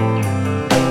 Música